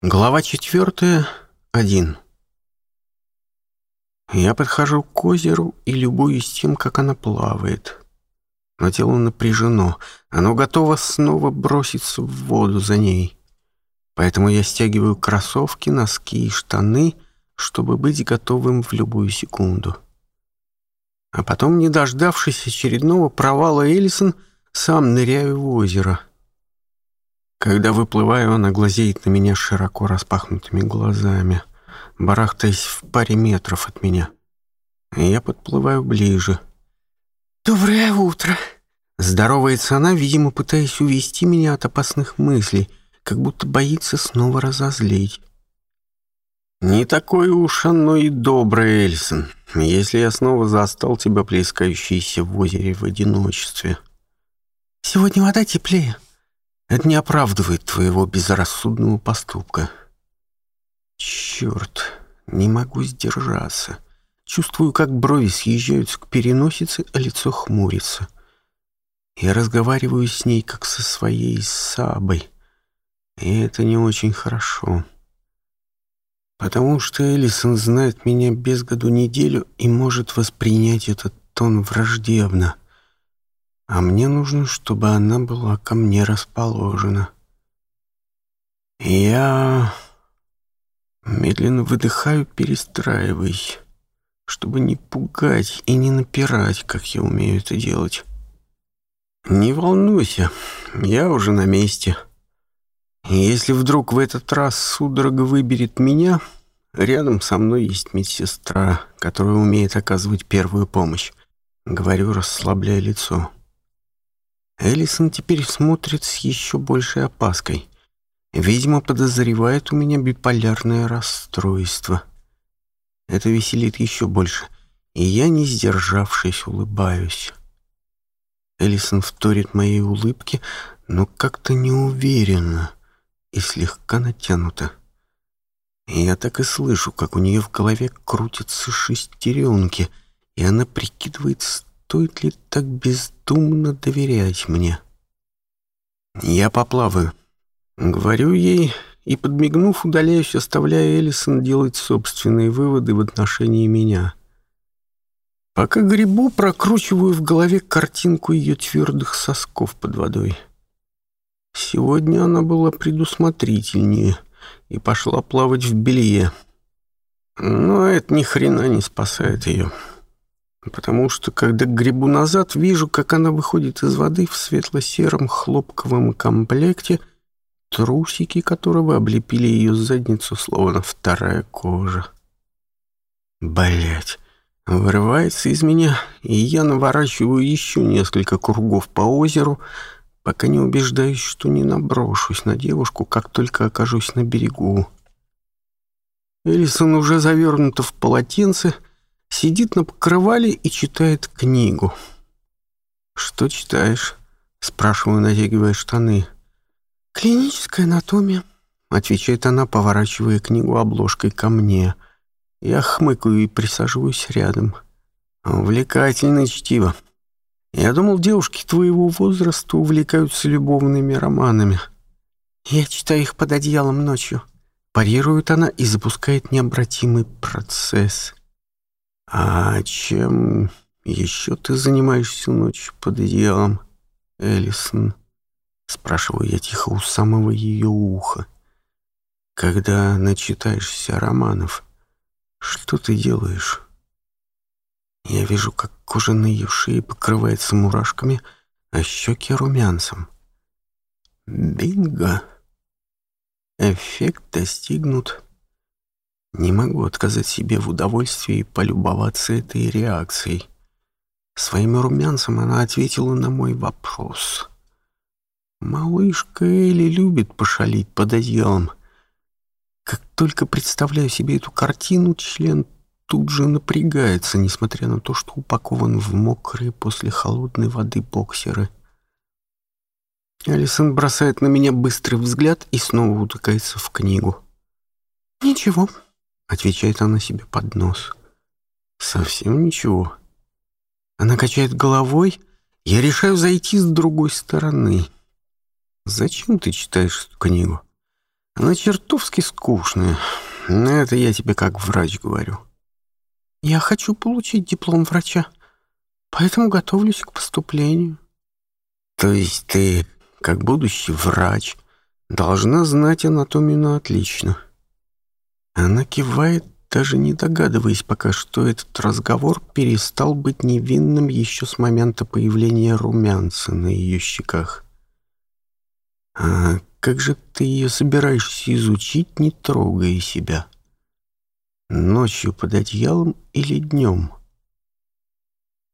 Глава четвертая, один. Я подхожу к озеру и любуюсь тем, как она плавает. Но тело напряжено, оно готово снова броситься в воду за ней. Поэтому я стягиваю кроссовки, носки и штаны, чтобы быть готовым в любую секунду. А потом, не дождавшись очередного провала, Элисон сам ныряю в озеро — когда выплываю, она глазеет на меня широко распахнутыми глазами, барахтаясь в паре метров от меня. Я подплываю ближе. «Доброе утро!» Здоровается она, видимо, пытаясь увести меня от опасных мыслей, как будто боится снова разозлить. «Не такой уж оно и добрый, Эльсон, если я снова застал тебя плескающейся в озере в одиночестве». «Сегодня вода теплее», это не оправдывает твоего безрассудного поступка. Черт, не могу сдержаться. Чувствую, как брови съезжаются к переносице, а лицо хмурится. Я разговариваю с ней, как со своей сабой. И это не очень хорошо. Потому что Элисон знает меня без году неделю и может воспринять этот тон враждебно — а мне нужно, чтобы она была ко мне расположена. Я медленно выдыхаю, перестраиваясь, чтобы не пугать и не напирать, как я умею это делать. Не волнуйся, я уже на месте. Если вдруг в этот раз судорога выберет меня, рядом со мной есть медсестра, которая умеет оказывать первую помощь. Говорю, расслабляя лицо. Элисон теперь смотрит с еще большей опаской. Видимо, подозревает у меня биполярное расстройство. Это веселит еще больше, и я, не сдержавшись, улыбаюсь. Элисон вторит моей улыбке, но как-то неуверенно и слегка натянуто. Я так и слышу, как у нее в голове крутятся шестеренки, и она прикидывает, стоит ли так бездумно доверять мне? Я поплаваю. Говорю ей и, подмигнув, удаляюсь, оставляя Элисон делать собственные выводы в отношении меня. Пока грибу, прокручиваю в голове картинку ее твердых сосков под водой. Сегодня она была предусмотрительнее и пошла плавать в белье. Но это ни хрена не спасает ее. — Потому что, когда гребу назад, вижу, как она выходит из воды в светло-сером хлопковом комплекте, трусики которого облепили ее задницу, словно вторая кожа. Блять, вырывается из меня, и я наворачиваю еще несколько кругов по озеру, пока не убеждаюсь, что не наброшусь на девушку, как только окажусь на берегу. Элисон уже завернута в полотенце — сидит на покрывале и читает книгу. «Что читаешь?» — спрашиваю, натягивая штаны. «Клиническая анатомия», — отвечает она, поворачивая книгу обложкой ко мне. Я хмыкаю и присаживаюсь рядом. «Увлекательно чтиво. Я думал, девушки твоего возраста увлекаются любовными романами. Я читаю их под одеялом ночью». Парирует она и запускает необратимый процесс — а чем еще ты занимаешься ночью под одеялом, Элисон? Спрашиваю я тихо у самого ее уха. Когда начитаешься романов, что ты делаешь? Я вижу, как кожа на ее шее покрывается мурашками, а щеки румянцем. Бинго! Эффект достигнут — не могу отказать себе в удовольствии полюбоваться этой реакцией. Своим румянцем она ответила на мой вопрос. Малышка Элли любит пошалить под одеялом. Как только представляю себе эту картину, член тут же напрягается, несмотря на то, что упакован в мокрые после холодной воды боксеры. Алисон бросает на меня быстрый взгляд и снова утыкается в книгу. «Ничего», Отвечает она себе под нос. Совсем ничего. Она качает головой. Я решаю зайти с другой стороны. Зачем ты читаешь эту книгу? Она чертовски скучная. Но это я тебе как врач говорю. Я хочу получить диплом врача, поэтому готовлюсь к поступлению. То есть ты, как будущий врач, должна знать анатомию на отлично. — она кивает, даже не догадываясь пока, что этот разговор перестал быть невинным еще с момента появления румянца на ее щеках. «А как же ты ее собираешься изучить, не трогая себя? Ночью под одеялом или днем?»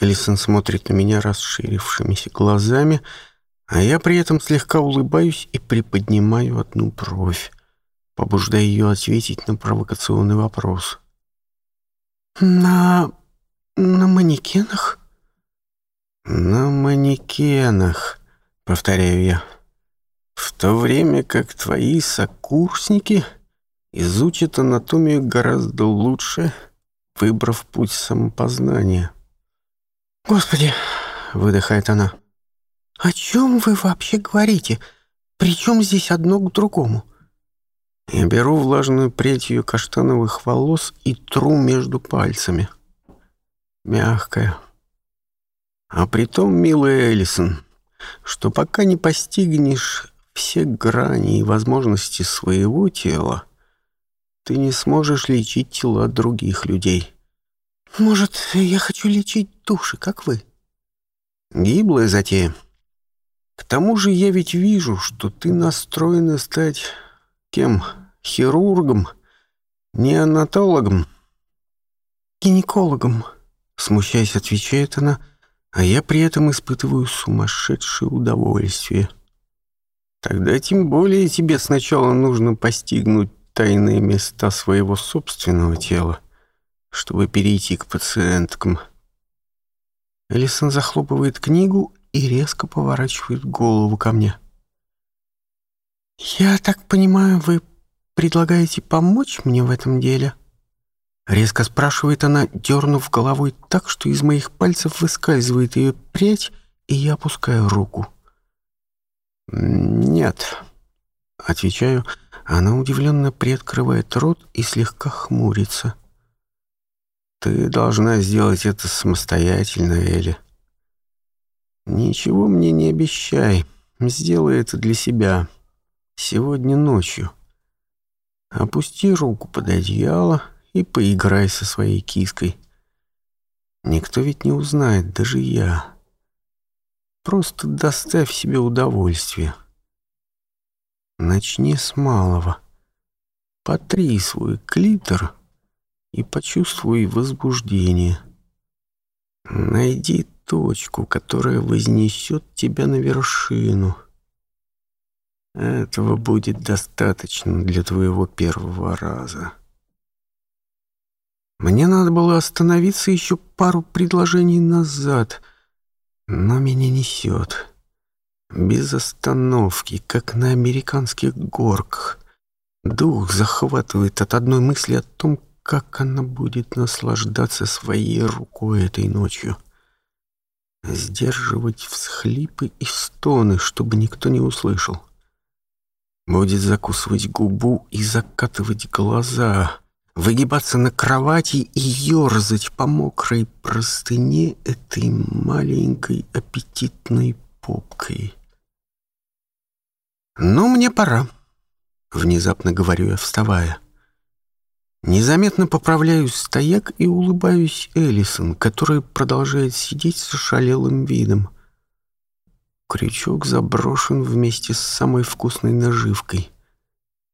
Элисон смотрит на меня расширившимися глазами, а я при этом слегка улыбаюсь и приподнимаю одну бровь побуждая ее ответить на провокационный вопрос. «На... на манекенах?» «На манекенах», — повторяю я. «В то время как твои сокурсники изучат анатомию гораздо лучше, выбрав путь самопознания». «Господи!» — выдыхает она. «О чем вы вообще говорите? Причем здесь одно к другому?» Я беру влажную прядью каштановых волос и тру между пальцами. Мягкая. А притом, милая Элисон, что пока не постигнешь все грани и возможности своего тела, ты не сможешь лечить тела других людей. Может, я хочу лечить души, как вы? Гиблая затея. К тому же я ведь вижу, что ты настроена стать кем? Хирургом? Неонатологом? Гинекологом, смущаясь, отвечает она, а я при этом испытываю сумасшедшее удовольствие. Тогда тем более тебе сначала нужно постигнуть тайные места своего собственного тела, чтобы перейти к пациенткам. Элисон захлопывает книгу и резко поворачивает голову ко мне. — «Я так понимаю, вы предлагаете помочь мне в этом деле?» Резко спрашивает она, дернув головой так, что из моих пальцев выскальзывает ее прядь, и я опускаю руку. «Нет», — отвечаю, она удивленно приоткрывает рот и слегка хмурится. «Ты должна сделать это самостоятельно, Эли». «Ничего мне не обещай, сделай это для себя», сегодня ночью. Опусти руку под одеяло и поиграй со своей киской. Никто ведь не узнает, даже я. Просто доставь себе удовольствие. Начни с малого. Потри свой клитор и почувствуй возбуждение. Найди точку, которая вознесет тебя на вершину — этого будет достаточно для твоего первого раза. Мне надо было остановиться еще пару предложений назад, но меня несет. Без остановки, как на американских горках. Дух захватывает от одной мысли о том, как она будет наслаждаться своей рукой этой ночью. Сдерживать всхлипы и стоны, чтобы никто не услышал. — Будет закусывать губу и закатывать глаза, выгибаться на кровати и ерзать по мокрой простыне этой маленькой аппетитной попкой. «Ну, мне пора», — внезапно говорю я, вставая. Незаметно поправляюсь стояк и улыбаюсь Элисон, которая продолжает сидеть с ошалелым видом. Крючок заброшен вместе с самой вкусной наживкой.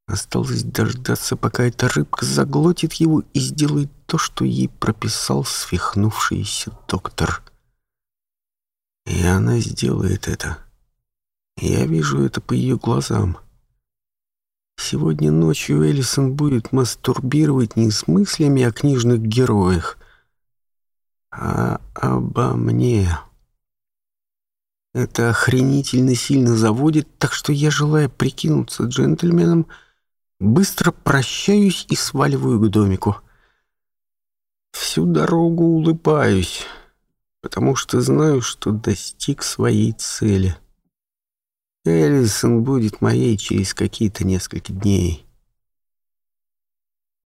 Осталось дождаться, пока эта рыбка заглотит его и сделает то, что ей прописал свихнувшийся доктор. И она сделает это. Я вижу это по ее глазам. Сегодня ночью Элисон будет мастурбировать не с мыслями о книжных героях, а обо мне. Это охренительно сильно заводит, так что я, желаю прикинуться джентльменом, быстро прощаюсь и сваливаю к домику. Всю дорогу улыбаюсь, потому что знаю, что достиг своей цели. Эллисон будет моей через какие-то несколько дней.